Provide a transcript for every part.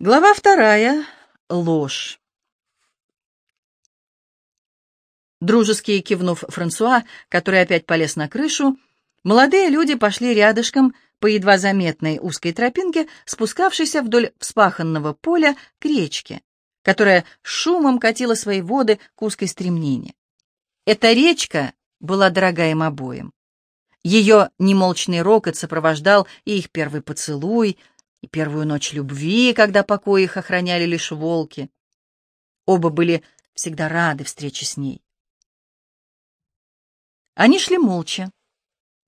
Глава вторая. Ложь. Дружески кивнув Франсуа, который опять полез на крышу, молодые люди пошли рядышком по едва заметной узкой тропинке, спускавшейся вдоль вспаханного поля к речке, которая шумом катила свои воды к узкой стремнине. Эта речка была дорога им обоим. Ее немолчный рокот сопровождал и их первый поцелуй, и первую ночь любви, когда покой их охраняли лишь волки. Оба были всегда рады встрече с ней. Они шли молча.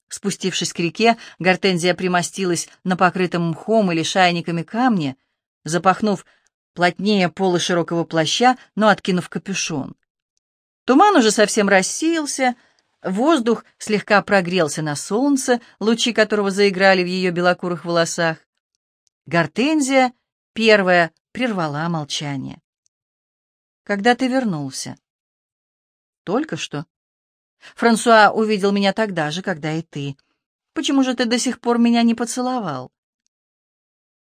Спустившись к реке, Гортензия примостилась на покрытом мхом или шайниками камне, запахнув плотнее полы широкого плаща, но откинув капюшон. Туман уже совсем рассеялся, воздух слегка прогрелся на солнце, лучи которого заиграли в ее белокурых волосах. Гортензия первая прервала молчание. «Когда ты вернулся?» «Только что. Франсуа увидел меня тогда же, когда и ты. Почему же ты до сих пор меня не поцеловал?»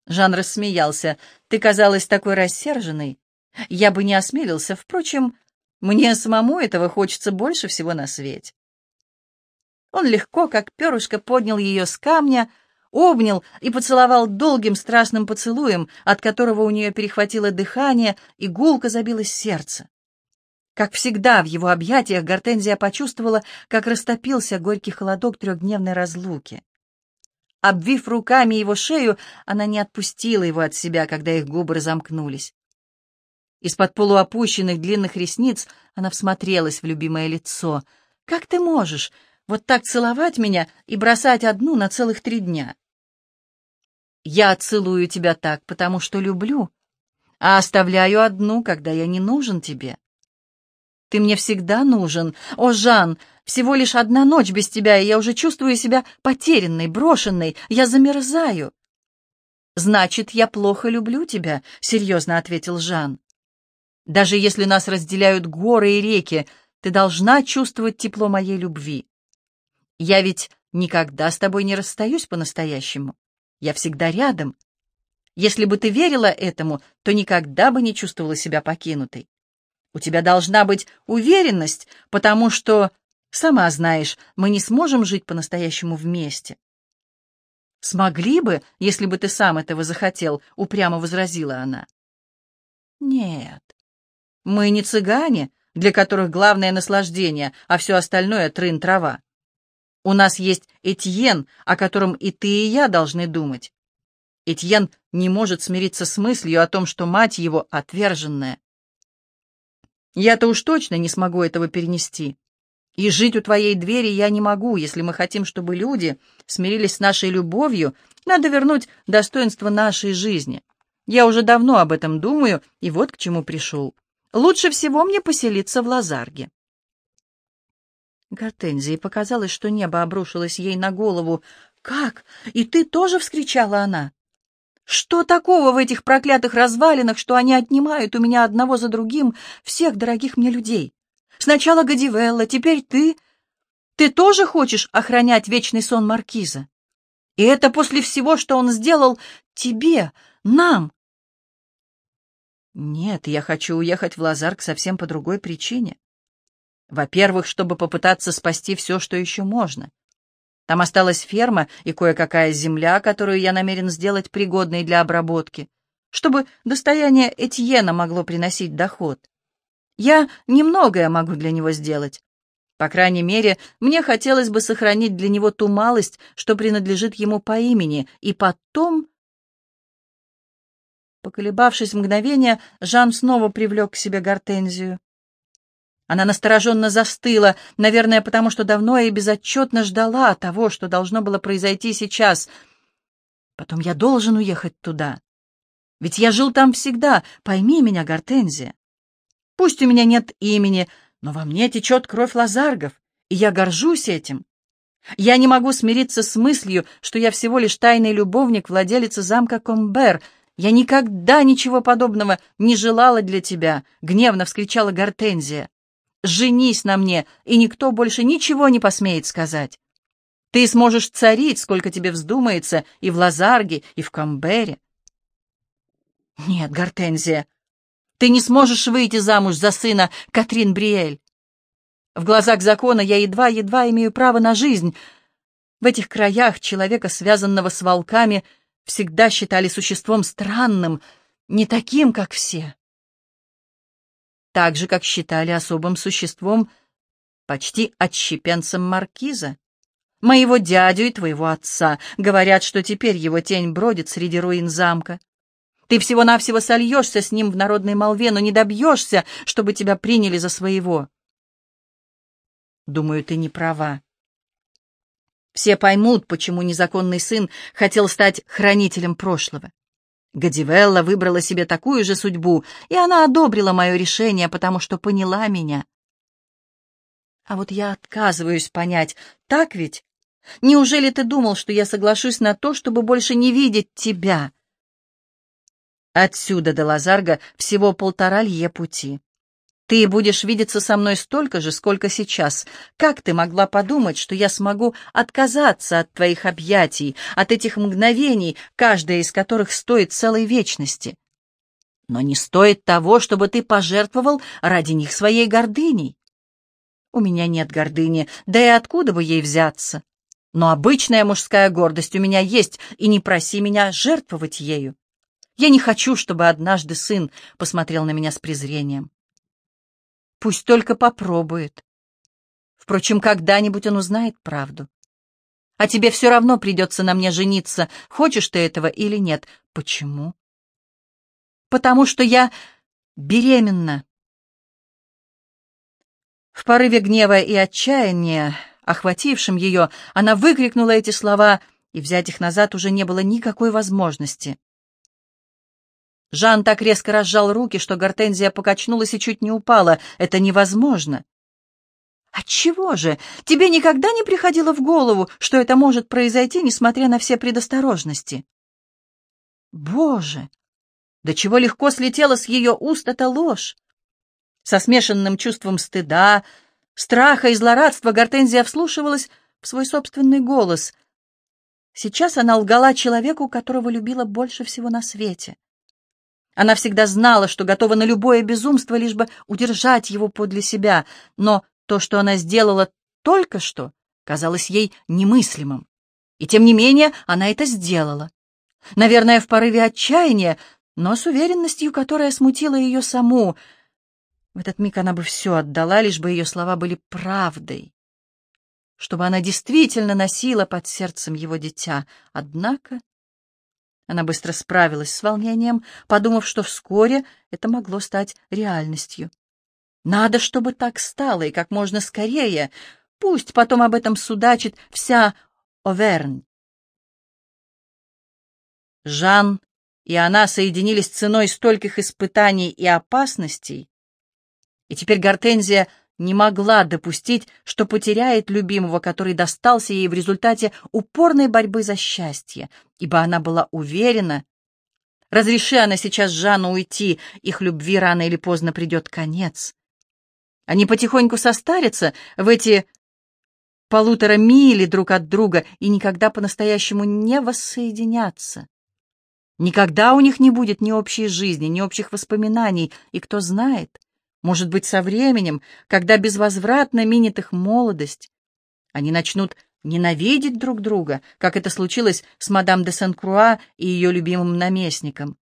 Жан рассмеялся. «Ты казалась такой рассерженной. Я бы не осмелился. Впрочем, мне самому этого хочется больше всего на свете». Он легко, как перышко, поднял ее с камня, обнял и поцеловал долгим страстным поцелуем, от которого у нее перехватило дыхание и гулко забилось сердце. Как всегда в его объятиях Гортензия почувствовала, как растопился горький холодок трехдневной разлуки. Обвив руками его шею, она не отпустила его от себя, когда их губы разомкнулись. Из-под полуопущенных длинных ресниц она всмотрелась в любимое лицо. «Как ты можешь вот так целовать меня и бросать одну на целых три дня?» Я целую тебя так, потому что люблю, а оставляю одну, когда я не нужен тебе. Ты мне всегда нужен. О, Жан, всего лишь одна ночь без тебя, и я уже чувствую себя потерянной, брошенной. Я замерзаю. Значит, я плохо люблю тебя, серьезно ответил Жан. Даже если нас разделяют горы и реки, ты должна чувствовать тепло моей любви. Я ведь никогда с тобой не расстаюсь по-настоящему. Я всегда рядом. Если бы ты верила этому, то никогда бы не чувствовала себя покинутой. У тебя должна быть уверенность, потому что, сама знаешь, мы не сможем жить по-настоящему вместе. Смогли бы, если бы ты сам этого захотел, упрямо возразила она. Нет, мы не цыгане, для которых главное наслаждение, а все остальное — трын-трава. У нас есть Этьен, о котором и ты, и я должны думать. Этьен не может смириться с мыслью о том, что мать его отверженная. Я-то уж точно не смогу этого перенести. И жить у твоей двери я не могу. Если мы хотим, чтобы люди смирились с нашей любовью, надо вернуть достоинство нашей жизни. Я уже давно об этом думаю, и вот к чему пришел. Лучше всего мне поселиться в Лазарге. Гортензии показалось, что небо обрушилось ей на голову. «Как? И ты тоже?» — вскричала она. «Что такого в этих проклятых развалинах, что они отнимают у меня одного за другим всех дорогих мне людей? Сначала Гадивелла, теперь ты. Ты тоже хочешь охранять вечный сон Маркиза? И это после всего, что он сделал тебе, нам?» «Нет, я хочу уехать в Лазарк совсем по другой причине. Во-первых, чтобы попытаться спасти все, что еще можно. Там осталась ферма и кое-какая земля, которую я намерен сделать пригодной для обработки, чтобы достояние Этьена могло приносить доход. Я немногое могу для него сделать. По крайней мере, мне хотелось бы сохранить для него ту малость, что принадлежит ему по имени, и потом... Поколебавшись мгновение, Жан снова привлек к себе гортензию. Она настороженно застыла, наверное, потому что давно и безотчетно ждала того, что должно было произойти сейчас. Потом я должен уехать туда. Ведь я жил там всегда, пойми меня, Гортензия. Пусть у меня нет имени, но во мне течет кровь лазаргов, и я горжусь этим. Я не могу смириться с мыслью, что я всего лишь тайный любовник владелицы замка Комбер. Я никогда ничего подобного не желала для тебя, — гневно вскричала Гортензия. Женись на мне, и никто больше ничего не посмеет сказать. Ты сможешь царить, сколько тебе вздумается, и в Лазарге, и в Камбере. Нет, Гортензия, ты не сможешь выйти замуж за сына Катрин Бриэль. В глазах закона я едва-едва имею право на жизнь. В этих краях человека, связанного с волками, всегда считали существом странным, не таким, как все. Так же, как считали особым существом почти отщепенцем маркиза. Моего дядю и твоего отца. Говорят, что теперь его тень бродит среди руин замка. Ты всего-навсего сольешься с ним в народной молве, но не добьешься, чтобы тебя приняли за своего. Думаю, ты не права. Все поймут, почему незаконный сын хотел стать хранителем прошлого. Гадивелла выбрала себе такую же судьбу, и она одобрила мое решение, потому что поняла меня. А вот я отказываюсь понять, так ведь? Неужели ты думал, что я соглашусь на то, чтобы больше не видеть тебя? Отсюда до Лазарга всего полтора лье пути. Ты будешь видеться со мной столько же, сколько сейчас. Как ты могла подумать, что я смогу отказаться от твоих объятий, от этих мгновений, каждая из которых стоит целой вечности? Но не стоит того, чтобы ты пожертвовал ради них своей гордыней. У меня нет гордыни, да и откуда бы ей взяться? Но обычная мужская гордость у меня есть, и не проси меня жертвовать ею. Я не хочу, чтобы однажды сын посмотрел на меня с презрением. Пусть только попробует. Впрочем, когда-нибудь он узнает правду. А тебе все равно придется на мне жениться, хочешь ты этого или нет. Почему? Потому что я беременна. В порыве гнева и отчаяния, охватившим ее, она выкрикнула эти слова, и взять их назад уже не было никакой возможности. Жан так резко разжал руки, что Гортензия покачнулась и чуть не упала. Это невозможно. Отчего же? Тебе никогда не приходило в голову, что это может произойти, несмотря на все предосторожности? Боже! До чего легко слетела с ее уст эта ложь! Со смешанным чувством стыда, страха и злорадства Гортензия вслушивалась в свой собственный голос. Сейчас она лгала человеку, которого любила больше всего на свете. Она всегда знала, что готова на любое безумство, лишь бы удержать его подле себя, но то, что она сделала только что, казалось ей немыслимым. И тем не менее она это сделала. Наверное, в порыве отчаяния, но с уверенностью, которая смутила ее саму. В этот миг она бы все отдала, лишь бы ее слова были правдой. Чтобы она действительно носила под сердцем его дитя. Однако она быстро справилась с волнением, подумав, что вскоре это могло стать реальностью. Надо, чтобы так стало, и как можно скорее. Пусть потом об этом судачит вся Овернь. Жан и она соединились ценой стольких испытаний и опасностей, и теперь Гортензия не могла допустить, что потеряет любимого, который достался ей в результате упорной борьбы за счастье, ибо она была уверена, разреши она сейчас Жанну уйти, их любви рано или поздно придет конец. Они потихоньку состарятся в эти полутора мили друг от друга и никогда по-настоящему не воссоединятся. Никогда у них не будет ни общей жизни, ни общих воспоминаний, и кто знает, может быть, со временем, когда безвозвратно минет их молодость, они начнут ненавидеть друг друга, как это случилось с мадам де Сен-Круа и ее любимым наместником.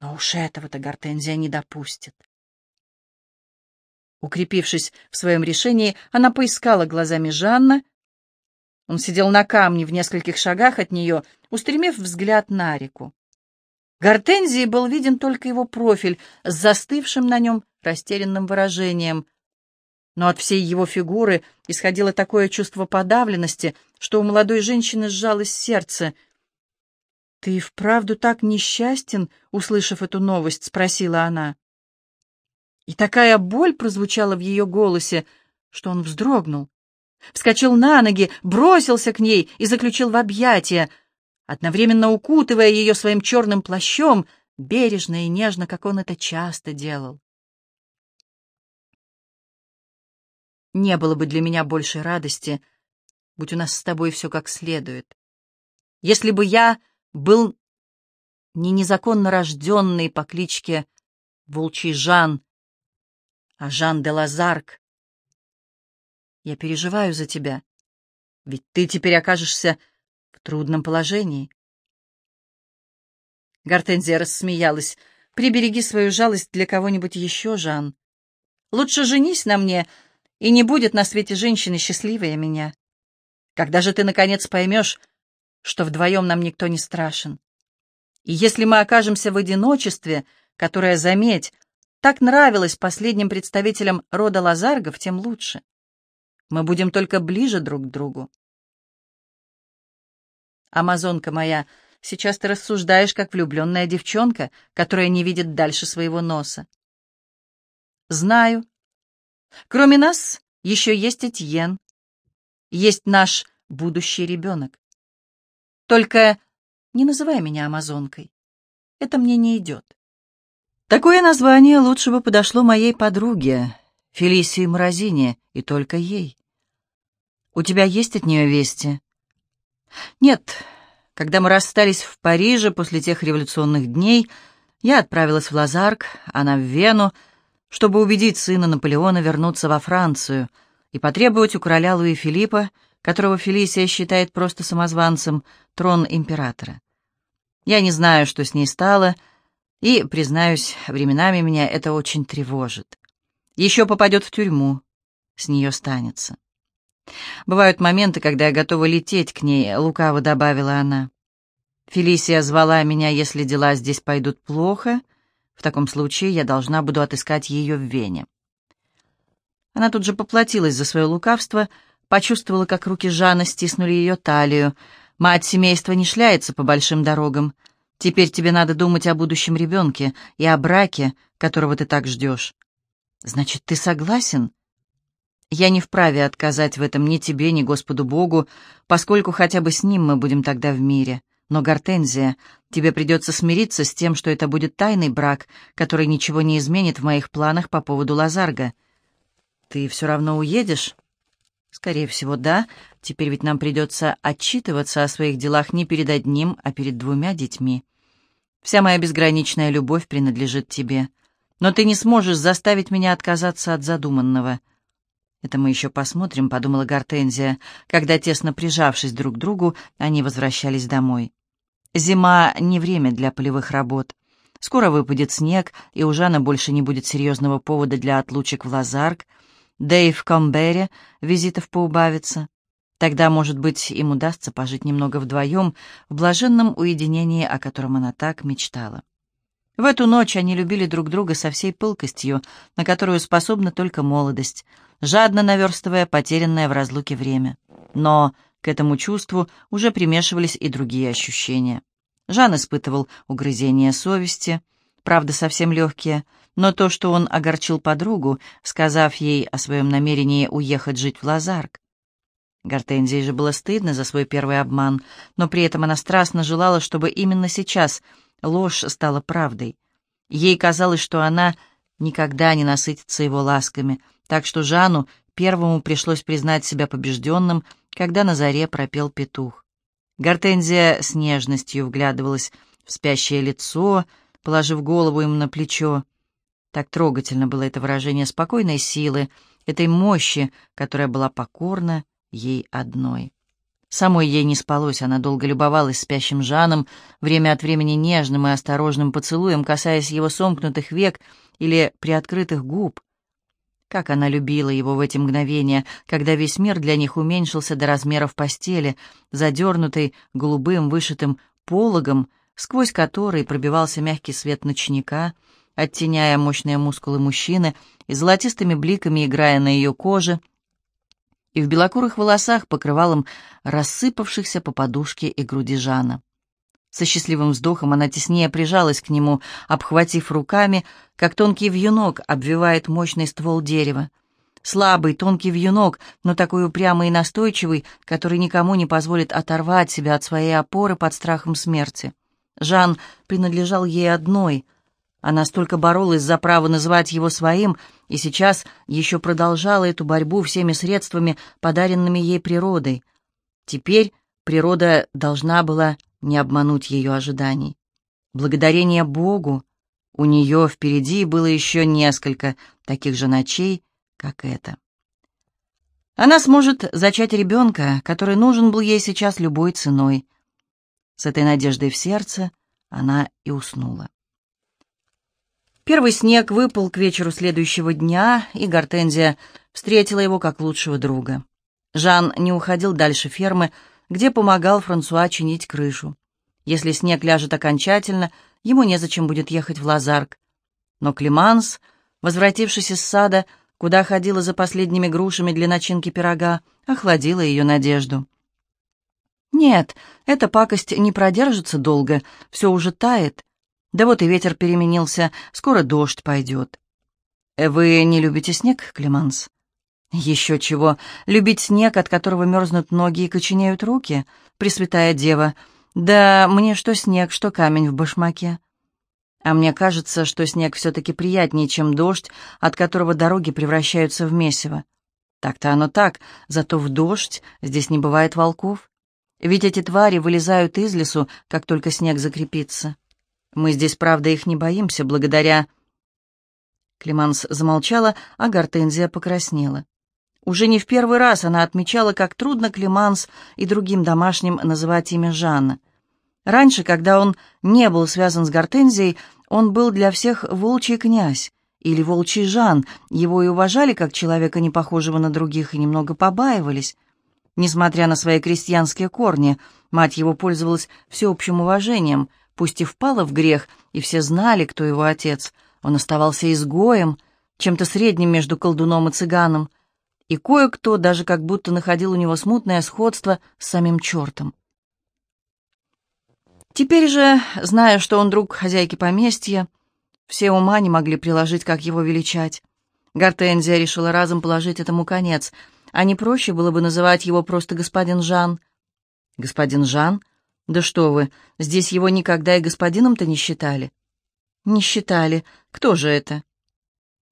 Но уж этого-то Гортензия не допустит. Укрепившись в своем решении, она поискала глазами Жанна. Он сидел на камне в нескольких шагах от нее, устремив взгляд на реку. Гортензии был виден только его профиль с застывшим на нем растерянным выражением. Но от всей его фигуры исходило такое чувство подавленности, что у молодой женщины сжалось сердце. «Ты вправду так несчастен?» — услышав эту новость, спросила она. И такая боль прозвучала в ее голосе, что он вздрогнул. Вскочил на ноги, бросился к ней и заключил в объятия — одновременно укутывая ее своим черным плащом, бережно и нежно, как он это часто делал. Не было бы для меня большей радости, будь у нас с тобой все как следует. Если бы я был не незаконно рожденный по кличке Волчий Жан, а Жан де Лазарк. Я переживаю за тебя, ведь ты теперь окажешься в трудном положении. Гортензия рассмеялась. «Прибереги свою жалость для кого-нибудь еще, Жан. Лучше женись на мне, и не будет на свете женщины счастливее меня. Когда же ты, наконец, поймешь, что вдвоем нам никто не страшен? И если мы окажемся в одиночестве, которое, заметь, так нравилось последним представителям рода Лазаргов, тем лучше. Мы будем только ближе друг к другу. Амазонка моя, сейчас ты рассуждаешь, как влюбленная девчонка, которая не видит дальше своего носа. Знаю. Кроме нас еще есть Этьен. Есть наш будущий ребенок. Только не называй меня Амазонкой. Это мне не идет. Такое название лучше бы подошло моей подруге, Фелисии Морозине, и только ей. У тебя есть от нее вести? Нет. Когда мы расстались в Париже после тех революционных дней, я отправилась в Лазарк, она в Вену, чтобы убедить сына Наполеона вернуться во Францию и потребовать у короля Луи Филиппа, которого Фелисия считает просто самозванцем, трон императора. Я не знаю, что с ней стало, — и, признаюсь, временами меня это очень тревожит. Еще попадет в тюрьму, с нее станется. Бывают моменты, когда я готова лететь к ней, лукаво добавила она. Фелисия звала меня, если дела здесь пойдут плохо. В таком случае я должна буду отыскать ее в Вене. Она тут же поплатилась за свое лукавство, почувствовала, как руки Жана стиснули ее талию. Мать семейства не шляется по большим дорогам. Теперь тебе надо думать о будущем ребенке и о браке, которого ты так ждешь. Значит, ты согласен? Я не вправе отказать в этом ни тебе, ни Господу Богу, поскольку хотя бы с ним мы будем тогда в мире. Но, Гортензия, тебе придется смириться с тем, что это будет тайный брак, который ничего не изменит в моих планах по поводу Лазарга. Ты все равно уедешь? Скорее всего, да. Теперь ведь нам придется отчитываться о своих делах не перед одним, а перед двумя детьми. Вся моя безграничная любовь принадлежит тебе. Но ты не сможешь заставить меня отказаться от задуманного. Это мы еще посмотрим, подумала Гортензия, когда, тесно прижавшись друг к другу, они возвращались домой. Зима — не время для полевых работ. Скоро выпадет снег, и у Жана больше не будет серьезного повода для отлучек в Лазарк, Дэйв Комберри визитов поубавится. Тогда, может быть, им удастся пожить немного вдвоем в блаженном уединении, о котором она так мечтала. В эту ночь они любили друг друга со всей пылкостью, на которую способна только молодость, жадно наверстывая потерянное в разлуке время. Но к этому чувству уже примешивались и другие ощущения. Жан испытывал угрызение совести, правда, совсем легкие, но то, что он огорчил подругу, сказав ей о своем намерении уехать жить в Лазарк. Гортензии же было стыдно за свой первый обман, но при этом она страстно желала, чтобы именно сейчас ложь стала правдой. Ей казалось, что она никогда не насытится его ласками, так что Жану первому пришлось признать себя побежденным, когда на заре пропел петух. Гортензия с нежностью вглядывалась в спящее лицо, положив голову ему на плечо. Так трогательно было это выражение спокойной силы, этой мощи, которая была покорна ей одной. Самой ей не спалось, она долго любовалась спящим Жаном, время от времени нежным и осторожным поцелуем, касаясь его сомкнутых век или приоткрытых губ. Как она любила его в эти мгновения, когда весь мир для них уменьшился до размеров постели, задернутой голубым вышитым пологом, сквозь который пробивался мягкий свет ночника — оттеняя мощные мускулы мужчины и золотистыми бликами играя на ее коже, и в белокурых волосах покрывалом рассыпавшихся по подушке и груди Жана. Со счастливым вздохом она теснее прижалась к нему, обхватив руками, как тонкий вьюнок обвивает мощный ствол дерева. Слабый, тонкий вьюнок, но такой упрямый и настойчивый, который никому не позволит оторвать себя от своей опоры под страхом смерти. Жан принадлежал ей одной — она столько боролась за право называть его своим, и сейчас еще продолжала эту борьбу всеми средствами, подаренными ей природой. Теперь природа должна была не обмануть ее ожиданий. Благодарение Богу, у нее впереди было еще несколько таких же ночей, как эта. Она сможет зачать ребенка, который нужен был ей сейчас любой ценой. С этой надеждой в сердце она и уснула. Первый снег выпал к вечеру следующего дня, и Гортензия встретила его как лучшего друга. Жан не уходил дальше фермы, где помогал Франсуа чинить крышу. Если снег ляжет окончательно, ему незачем будет ехать в Лазарк. Но Климанс, возвратившись из сада, куда ходила за последними грушами для начинки пирога, охладила ее надежду. «Нет, эта пакость не продержится долго, все уже тает. Да вот и ветер переменился, скоро дождь пойдет». «Вы не любите снег, Клеманс?» «Еще чего, любить снег, от которого мерзнут ноги и коченеют руки, Пресвятая Дева. Да мне что снег, что камень в башмаке». А мне кажется, что снег все-таки приятнее, чем дождь, от которого дороги превращаются в месиво. Так-то оно так, зато в дождь здесь не бывает волков. Ведь эти твари вылезают из лесу, как только снег закрепится. Мы здесь, правда, их не боимся, благодаря... Климанс замолчала, а Гортензия покраснела. Уже не в первый раз она отмечала, как трудно Климанс и другим домашним называть имя Жанна. Раньше, когда он не был связан с Гортензией, он был для всех волчий князь или волчий Жан, его и уважали как человека, не похожего на других, и немного побаивались. Несмотря на свои крестьянские корни, мать его пользовалась всеобщим уважением, пусть и впала в грех, и все знали, кто его отец. Он оставался изгоем, чем-то средним между колдуном и цыганом, и кое-кто даже как будто находил у него смутное сходство с самим чертом. Теперь же, зная, что он друг хозяйки поместья, все ума не могли приложить, как его величать. Гортензия решила разом положить этому конец, а не проще было бы называть его просто господин Жан. Господин Жан? Да что вы, здесь его никогда и господином-то не считали. Не считали. Кто же это?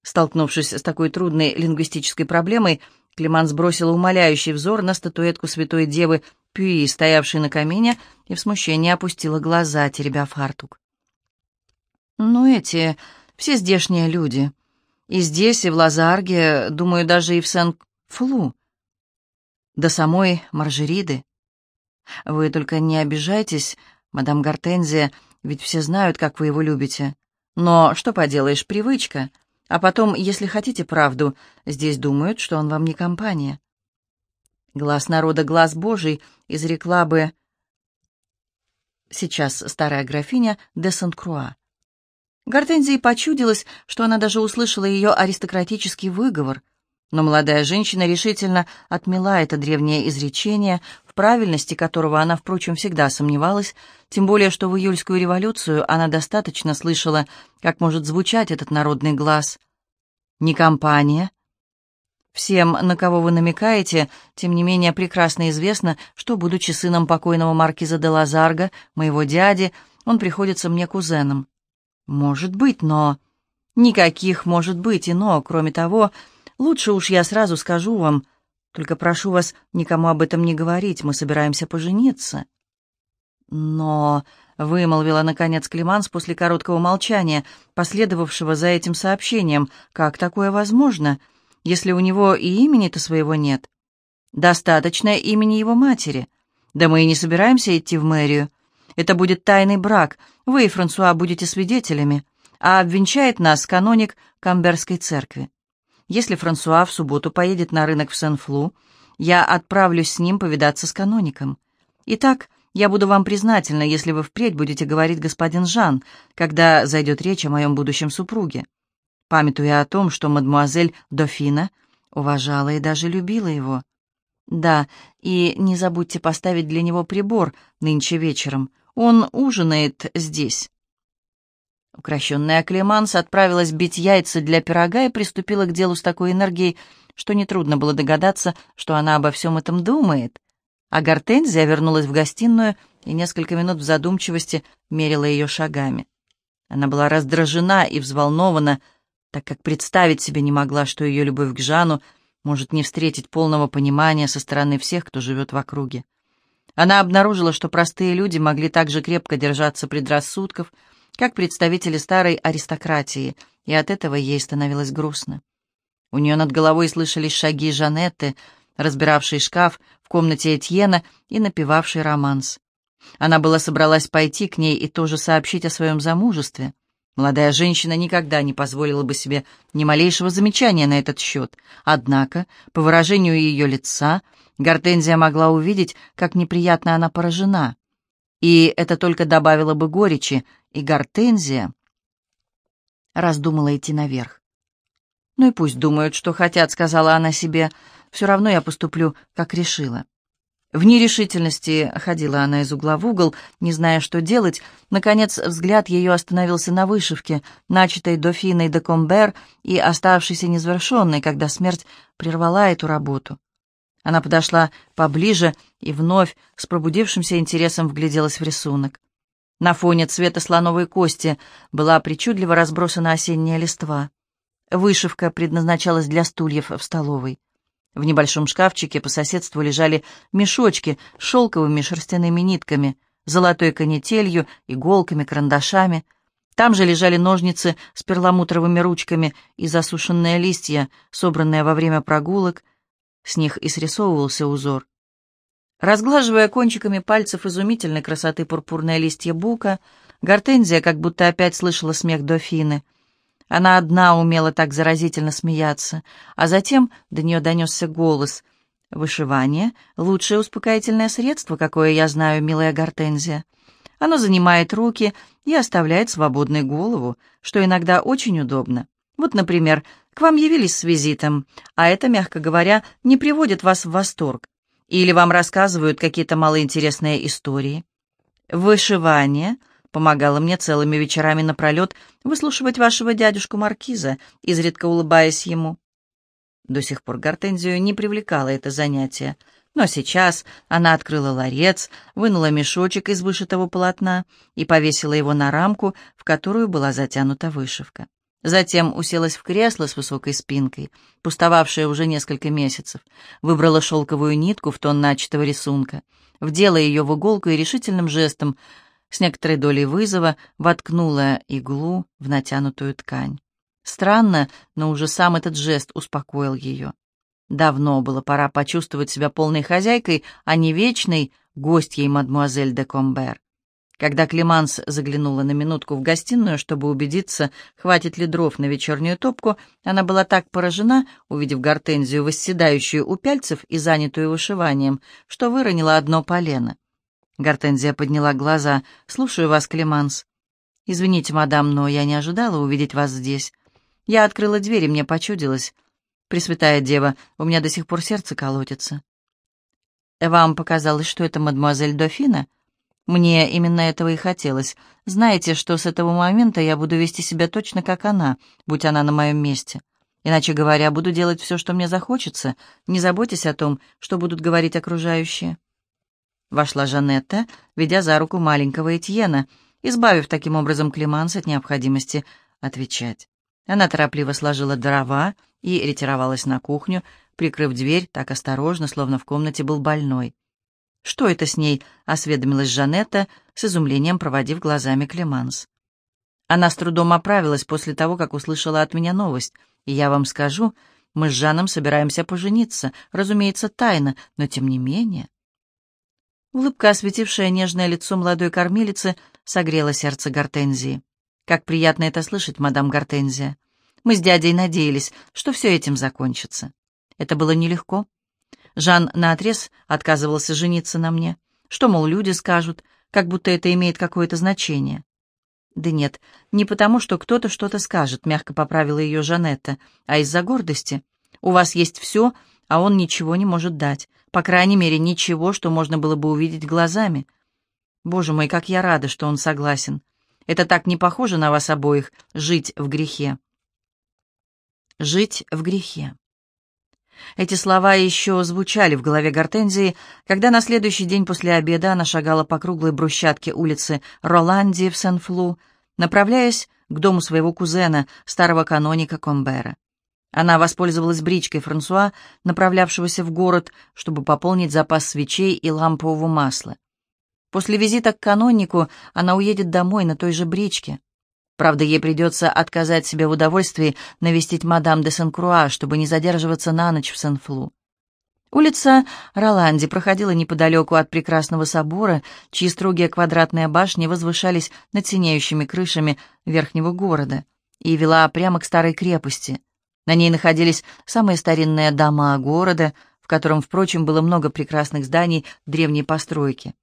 Столкнувшись с такой трудной лингвистической проблемой, Климан сбросила умоляющий взор на статуэтку святой девы Пюи, стоявшей на камине, и в смущении опустила глаза, теребя фартук. «Ну, эти все здешние люди. И здесь, и в Лазарге, думаю, даже и в Сен-Флу. До самой Маржериды. Вы только не обижайтесь, мадам Гортензия, ведь все знают, как вы его любите. Но что поделаешь, привычка. А потом, если хотите правду, здесь думают, что он вам не компания. Глаз народа, глаз Божий, изрекла бы сейчас старая графиня де Сент-Круа. Гортензии почудилось, что она даже услышала ее аристократический выговор, но молодая женщина решительно отмела это древнее изречение, в правильности которого она, впрочем, всегда сомневалась, тем более, что в июльскую революцию она достаточно слышала, как может звучать этот народный глаз. Не компания, Всем, на кого вы намекаете, тем не менее прекрасно известно, что, будучи сыном покойного маркиза де Лазарга, моего дяди, он приходится мне кузеном. Может быть, но... Никаких может быть и но, кроме того, лучше уж я сразу скажу вам, только прошу вас никому об этом не говорить, мы собираемся пожениться. Но... — вымолвила, наконец, Климанс после короткого молчания, последовавшего за этим сообщением. «Как такое возможно?» если у него и имени-то своего нет? Достаточно имени его матери. Да мы и не собираемся идти в мэрию. Это будет тайный брак, вы и Франсуа будете свидетелями, а обвенчает нас каноник Камберской церкви. Если Франсуа в субботу поедет на рынок в Сен-Флу, я отправлюсь с ним повидаться с каноником. Итак, я буду вам признательна, если вы впредь будете говорить господин Жан, когда зайдет речь о моем будущем супруге памятуя о том, что мадмуазель Дофина уважала и даже любила его. Да, и не забудьте поставить для него прибор нынче вечером. Он ужинает здесь. Укращенная Клеманс отправилась бить яйца для пирога и приступила к делу с такой энергией, что нетрудно было догадаться, что она обо всем этом думает. А Гортензия вернулась в гостиную и несколько минут в задумчивости мерила ее шагами. Она была раздражена и взволнована, так как представить себе не могла, что ее любовь к Жану может не встретить полного понимания со стороны всех, кто живет в округе. Она обнаружила, что простые люди могли так же крепко держаться предрассудков, как представители старой аристократии, и от этого ей становилось грустно. У нее над головой слышались шаги Жанетты, разбиравшей шкаф в комнате Этьена и напевавшей романс. Она была собралась пойти к ней и тоже сообщить о своем замужестве. Молодая женщина никогда не позволила бы себе ни малейшего замечания на этот счет. Однако, по выражению ее лица, Гортензия могла увидеть, как неприятно она поражена. И это только добавило бы горечи, и Гортензия раздумала идти наверх. «Ну и пусть думают, что хотят», — сказала она себе, — «все равно я поступлю, как решила». В нерешительности ходила она из угла в угол, не зная, что делать. Наконец, взгляд ее остановился на вышивке, начатой дофиной де Комбер и оставшейся незавершенной, когда смерть прервала эту работу. Она подошла поближе и вновь с пробудившимся интересом вгляделась в рисунок. На фоне цвета слоновой кости была причудливо разбросана осенняя листва. Вышивка предназначалась для стульев в столовой. В небольшом шкафчике по соседству лежали мешочки с шелковыми шерстяными нитками, золотой канителью, иголками, карандашами. Там же лежали ножницы с перламутровыми ручками и засушенные листья, собранные во время прогулок. С них и срисовывался узор. Разглаживая кончиками пальцев изумительной красоты пурпурные листья бука, Гортензия как будто опять слышала смех дофины — она одна умела так заразительно смеяться, а затем до нее донесся голос. «Вышивание — лучшее успокоительное средство, какое я знаю, милая Гортензия. Оно занимает руки и оставляет свободной голову, что иногда очень удобно. Вот, например, к вам явились с визитом, а это, мягко говоря, не приводит вас в восторг. Или вам рассказывают какие-то малоинтересные истории. Вышивание — помогала мне целыми вечерами напролет выслушивать вашего дядюшку Маркиза, изредка улыбаясь ему. До сих пор Гортензию не привлекало это занятие, но сейчас она открыла ларец, вынула мешочек из вышитого полотна и повесила его на рамку, в которую была затянута вышивка. Затем уселась в кресло с высокой спинкой, пустовавшее уже несколько месяцев, выбрала шелковую нитку в тон начатого рисунка, вдела ее в иголку и решительным жестом с некоторой долей вызова воткнула иглу в натянутую ткань. Странно, но уже сам этот жест успокоил ее. Давно было пора почувствовать себя полной хозяйкой, а не вечной гостьей мадмуазель де Комбер. Когда Климанс заглянула на минутку в гостиную, чтобы убедиться, хватит ли дров на вечернюю топку, она была так поражена, увидев гортензию, восседающую у пяльцев и занятую вышиванием, что выронила одно полено. Гортензия подняла глаза. «Слушаю вас, Клеманс». «Извините, мадам, но я не ожидала увидеть вас здесь. Я открыла дверь, и мне почудилось. Пресвятая Дева, у меня до сих пор сердце колотится». «Вам показалось, что это мадемуазель Дофина?» «Мне именно этого и хотелось. Знаете, что с этого момента я буду вести себя точно как она, будь она на моем месте. Иначе говоря, буду делать все, что мне захочется, не заботьтесь о том, что будут говорить окружающие». Вошла Жанетта, ведя за руку маленького Этьена, избавив таким образом Климанс от необходимости отвечать. Она торопливо сложила дрова и ретировалась на кухню, прикрыв дверь так осторожно, словно в комнате был больной. «Что это с ней?» — осведомилась Жанетта, с изумлением проводив глазами Клеманс. Она с трудом оправилась после того, как услышала от меня новость. И я вам скажу, мы с Жаном собираемся пожениться, разумеется, тайно, но тем не менее. Улыбка, осветившая нежное лицо молодой кормилицы, согрела сердце Гортензии. «Как приятно это слышать, мадам Гортензия. Мы с дядей надеялись, что все этим закончится. Это было нелегко. Жан наотрез отказывался жениться на мне. Что, мол, люди скажут, как будто это имеет какое-то значение. Да нет, не потому, что кто-то что-то скажет, мягко поправила ее Жанетта, а из-за гордости. У вас есть все, а он ничего не может дать. По крайней мере, ничего, что можно было бы увидеть глазами. Боже мой, как я рада, что он согласен. Это так не похоже на вас обоих — жить в грехе. Жить в грехе. Эти слова еще звучали в голове Гортензии, когда на следующий день после обеда она шагала по круглой брусчатке улицы Роланди в Сен-Флу, направляясь к дому своего кузена, старого каноника Комбера. Она воспользовалась бричкой Франсуа, направлявшегося в город, чтобы пополнить запас свечей и лампового масла. После визита к каноннику она уедет домой на той же бричке. Правда, ей придется отказать себе в удовольствии навестить мадам де Сен-Круа, чтобы не задерживаться на ночь в Сен-Флу. Улица Роланди проходила неподалеку от прекрасного собора, чьи строгие квадратные башни возвышались над синеющими крышами верхнего города, и вела прямо к старой крепости. На ней находились самые старинные дома города, в котором, впрочем, было много прекрасных зданий древней постройки.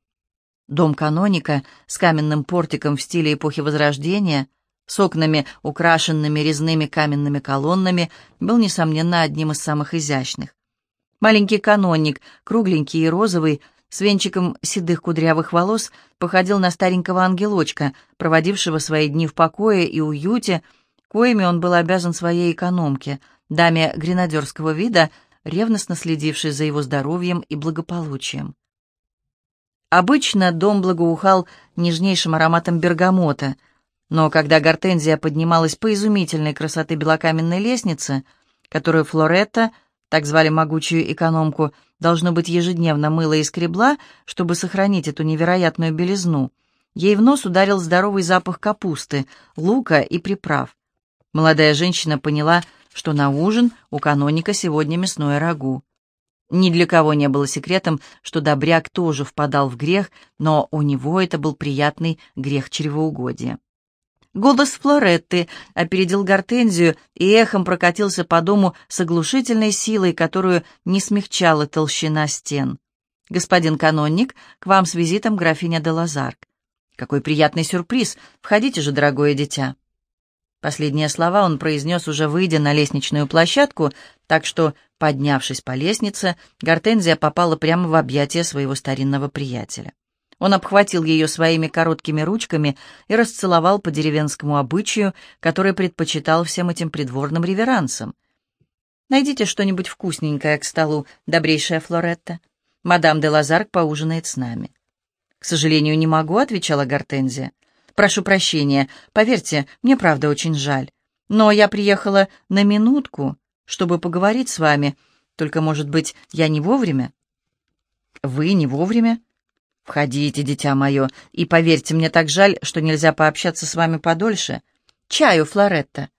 Дом каноника с каменным портиком в стиле эпохи Возрождения, с окнами, украшенными резными каменными колоннами, был, несомненно, одним из самых изящных. Маленький каноник, кругленький и розовый, с венчиком седых кудрявых волос, походил на старенького ангелочка, проводившего свои дни в покое и уюте, коими он был обязан своей экономке, даме гренадерского вида, ревностно следившей за его здоровьем и благополучием. Обычно дом благоухал нежнейшим ароматом бергамота, но когда Гортензия поднималась по изумительной красоты белокаменной лестнице, которую Флоретта — так звали могучую экономку, должно быть, ежедневно мыла и скребла, чтобы сохранить эту невероятную белизну. Ей в нос ударил здоровый запах капусты, лука и приправ. Молодая женщина поняла, что на ужин у каноника сегодня мясное рагу. Ни для кого не было секретом, что Добряк тоже впадал в грех, но у него это был приятный грех чревоугодия. Голос Флоретты опередил гортензию и эхом прокатился по дому с оглушительной силой, которую не смягчала толщина стен. «Господин канонник, к вам с визитом графиня де Лазарк». «Какой приятный сюрприз! Входите же, дорогое дитя!» Последние слова он произнес, уже выйдя на лестничную площадку, так что, поднявшись по лестнице, Гортензия попала прямо в объятия своего старинного приятеля. Он обхватил ее своими короткими ручками и расцеловал по деревенскому обычаю, который предпочитал всем этим придворным реверансам. «Найдите что-нибудь вкусненькое к столу, добрейшая Флоретта. Мадам де Лазарк поужинает с нами». «К сожалению, не могу», — отвечала Гортензия. «Прошу прощения. Поверьте, мне правда очень жаль. Но я приехала на минутку, чтобы поговорить с вами. Только, может быть, я не вовремя?» «Вы не вовремя?» «Входите, дитя мое, и поверьте, мне так жаль, что нельзя пообщаться с вами подольше. Чаю, Флоретта».